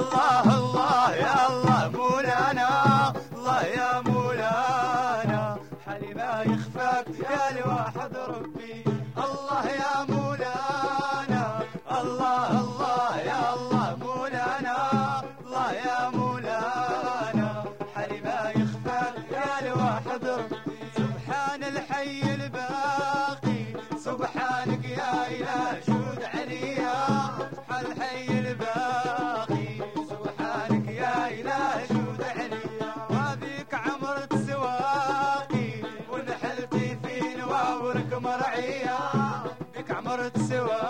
الله الله يا الله مولانا الله يا مولانا. حالي ما يخفاك يا لواحد ربي. الله يا مولانا It's so